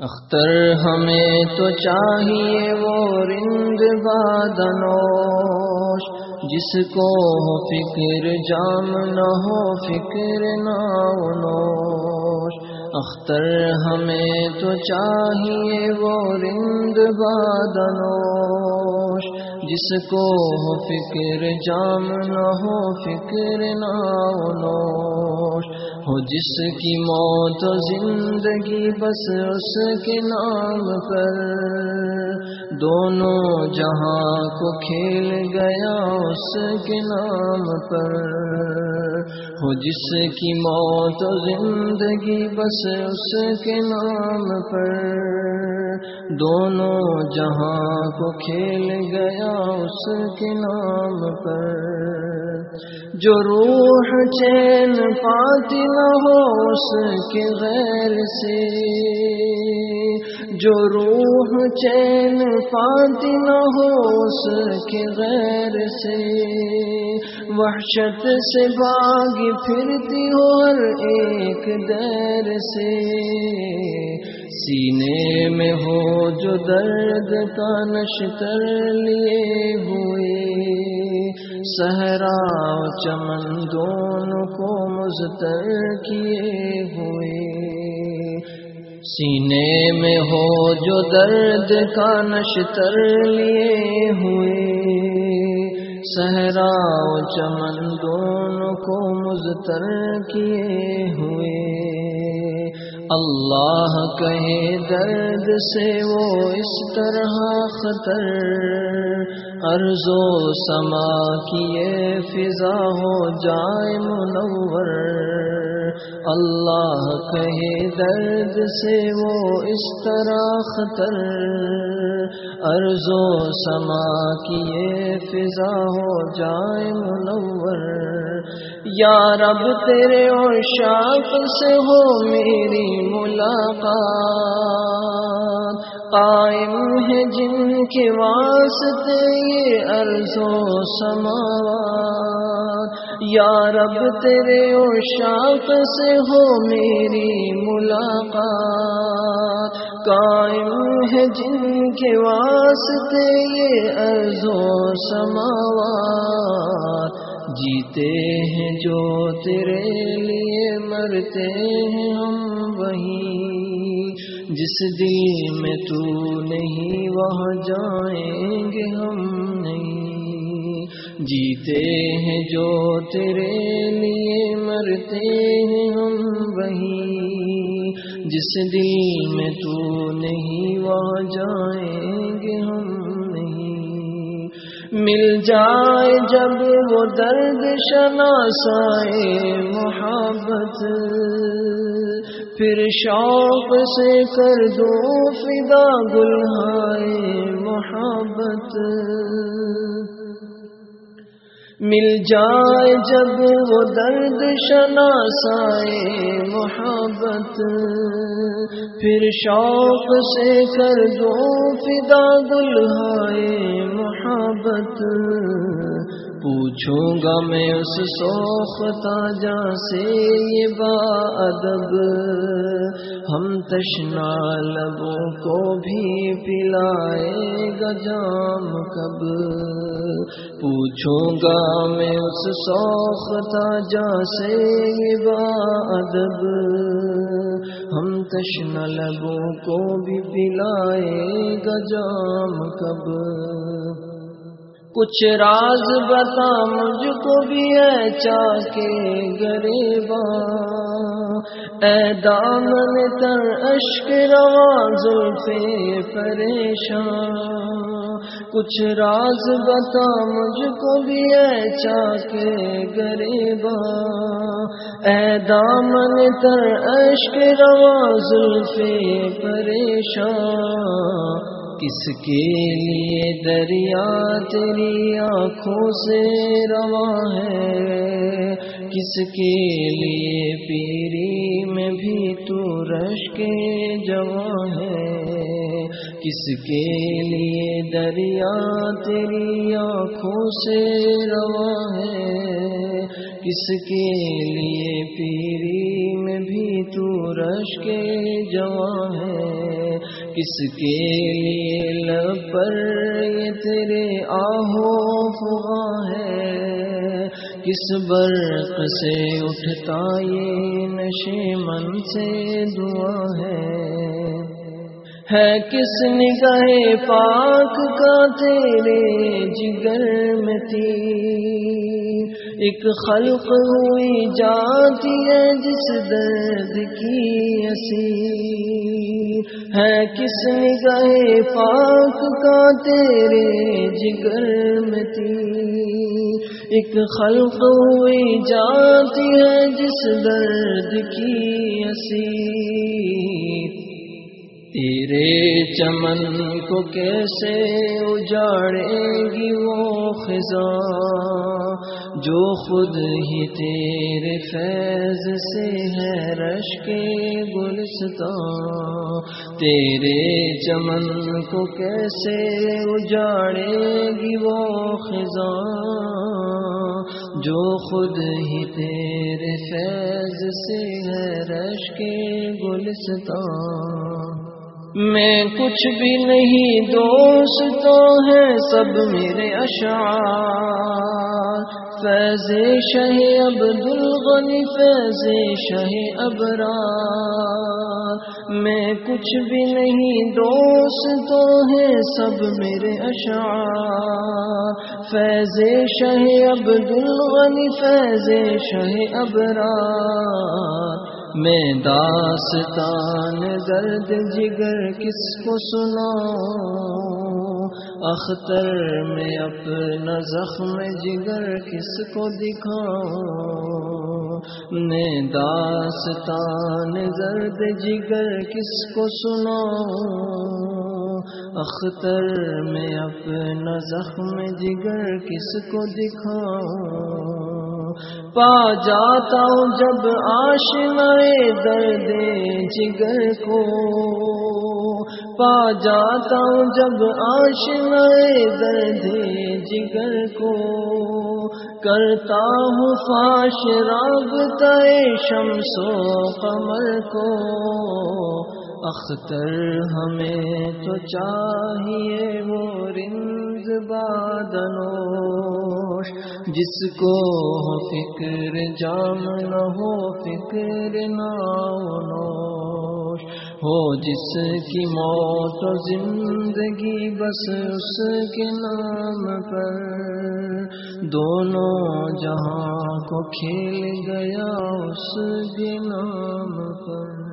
اختر ہمیں تو چاہیے وہ رند بادنوش جس کو ہو فکر جام نہ ہو، فکر نوش اختر ہمیں تو چاہیے وہ رند بادنوش، جس کو ہو فکر جام نہ ہو، فکر نوش۔ ہو جس کی موت و زندگی بس اس کے نام پر۔ دونوں جہاں کو کھیل گیا اس کے نام پر۔ ہو جس کی موت و زندگی بس اس کے نام پر۔ دونوں جہاں کو کھیل گیا اس کے نام پر۔ جو روح چین پاتی نہ ہو اس کے غیر سے۔ جو روح چین پاتی نہ ہو اس کے غیر سے، وحشت سے باغ پھرتی ہو ہر ایک دیر سے۔ سینے میں ہو جو درد کا نشتر لیے ہوئے، صحرا چمن دونوں کو مزتر کیے ہوئے۔ سینے میں ہو جو درد کا نشتر لیے ہوئے۔ صحرا چمن دونوں کو مزتر کیے ہوئے۔ اللہ کہے درد سے وہ اس طرح خطر۔ ارض و سما کیے فضا ہو جائے منور۔ اللہ کہے درد سے وہ اس طرح خطر ارض و سما کیے فضا ہو جائے منور۔ یا رب تیرے اور شاخ سے ہو میری ملاقات۔ قائم ہے جن کے واسطے یہ عرض و سماوات۔ یا رب، تیرے اور شاپ سے ہو میری ملاقات۔ قائم ہے جن کے واسطے یہ عرض و سماوات۔ جیتے ہیں جو تیرے لیے مرتے ہیں، ہم وہی جس دل میں تو نہیں وہاں جائیں گے ہم نہیں۔ جیتے ہیں جو تیرے لیے مرتے ہیں ہم وہی جس دل میں تو نہیں وہاں جائیں گے ہم نہیں۔ مل جائے جب وہ درد شناسائے محبت۔ پھر شوق سے کر دو فدا گلہائے محبت۔ مل جائے جب وہ درد شناسائے محبت۔ پھر شوق سے کر دو فدا دلہائے محبت۔ پوچھوں گا میں اس سوختا جا سے یہ با ادب۔ ہم تشنا لبوں کو بھی پلائے گا جام کب۔ پوچھوں گا میں اس سوختا جا سے یہ با ادب۔ ہم تشنا لبوں کو بھی پلائے گا جام کب۔ کچھ راز بتا مجھ کو بھی ہے چاہ کے گریبا اے دامن تر اشک رواز پہ پریشان کچھ راز بتا مجھ کو بھی ہے چاہ کے گریبا اے دامن تر اشک رواز پہ پریشان کس کے لیے دریا تیری آنکھوں سے رواں ہے؟ کس کے لیے پیری میں بھی تو رش کے جوان ہے؟ کس کے لیے دریا تیری آنکھوں سے رواں ہے؟ کس کے لیے پیری میں بھی تو رش کے جوان ہے؟ کس کے لیے پر یہ تیرے آہو فغا ہے؟ کس برق سے اٹھتا یہ نشے من سے دعا ہے؟ ہے کس نگاہ پاک کا تیرے جگر میں تیر؟ ایک خلق ہوئی جاتی ہے جس درد کی اسیر ہے کس نگاہ پاک کا تیرے جگر میں تیر ایک خلق ہوئی جاتی ہے جس درد کی اسیر۔ تیرے چمن کو کیسے اجاڑے گی وہ خزاں، جو خود ہی تیرے فیض سے ہے رش کے گلستان تیرے چمن کو کیسے اجاڑے گی وہ خزاں؟ جو خود ہی تیرے فیض سے ہے رش کے گلستان میں کچھ بھی نہیں، دوست تو ہے سب میرے اشعار۔ فیض شہ عبد الغنی فیض شہ ابرار۔ میں کچھ بھی نہیں، دوست تو ہے سب میرے اشعار۔ فیض شہ عبد الغنی فیض شہ ابرار۔ میں داستان درد جگر کس کو سنا؟ اختر میں اپنا زخم جگر کس کو دکھاؤں میں داستان درد جگر کس کو سنا؟ اختر میں اپنا زخم جگر کس کو دکھاؤں پا جاتا ہوں جب آشنائے درد جگر کو۔ پا جاتا ہوں جب آشنائے درد جگر کو۔ کرتا ہوں فاش رابطہ شمس و قمر کو۔ اختر ہمیں تو چاہیے وہ رنز بادنوش، جس کو ہو فکر جام نہ ہو، فکر نوش۔ ہو جس کی موت و زندگی، بس اس کے نام پر۔ دونوں جہاں کو کھیل گیا، اس کے نام پر۔